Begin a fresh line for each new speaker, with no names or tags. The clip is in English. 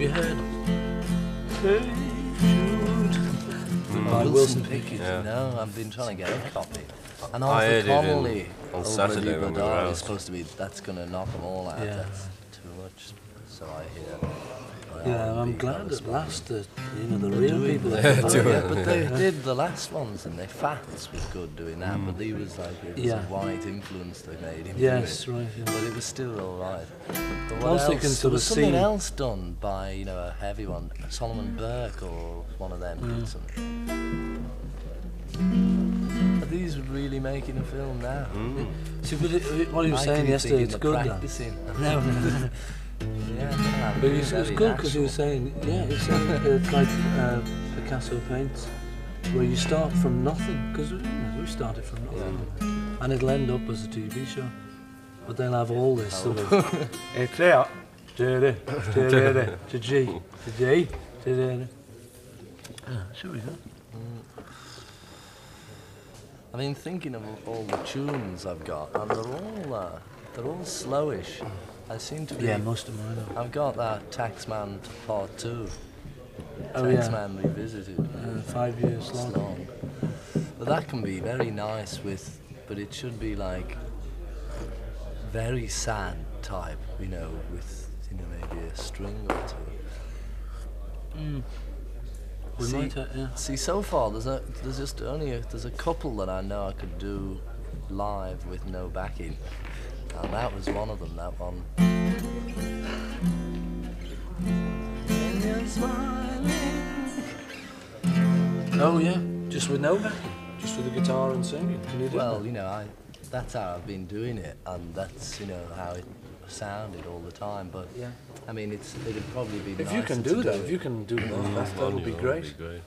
you heard Hey by Wilson Pickett?
Yeah.
No, I've been trying to get a copy. And
I
Arthur
heard it in-
Connolly
on
over
Saturday when we were out.
is supposed to be, that's going to knock them all out.
Yeah.
That's too much, so I hear.
Yeah, I'm glad at last that you know the real people are
doing
yeah, but they did the last ones and their Fats was good doing that,
Mm.
but he was like it was
Yeah.
a white influence they made him.
Yes,
do it.
right. Yeah.
But it was still all right. But what
was
else? there
sort
was
of
something else done by you know a heavy one, Solomon Burke or one of them.
Mm.
did some. Are these really making a film now?
Mm.
See, but it, what he was
I
saying yesterday, it's good.
Practicing.
No, no.
Yeah,
But it's, it's good because he was saying, yeah, it's saying like uh, Picasso paints, where you start from nothing. Because you know, we started from nothing, and it'll end up as a TV show. But they'll have all this sort of. It's out. To G. To G. To Should we go?
I mean, thinking of all the tunes I've got, and they're all uh, they're all slowish. I seem to be.
Yeah, most of mine are.
I've got that Taxman Part Two.
Oh, yeah.
Taxman Revisited.
Uh, five years long.
long. But that can be very nice with, but it should be like very sad type, you know, with you know maybe a string or two.
We
See-
might, uh, yeah.
See, so far there's a there's just only a, there's a couple that I know I could do live with no backing, and that was one of them. That one. When you're smiling.
Oh yeah, just with no backing, just with the guitar and singing. Can you do
Well,
that?
you know, I that's how I've been doing it, and that's you know how it sounded all the time. But
Yeah.
I mean, it's it'd probably be
If you
nicer
can
to
do that,
it.
if you can do both, that, that'll be great.
That'd be great.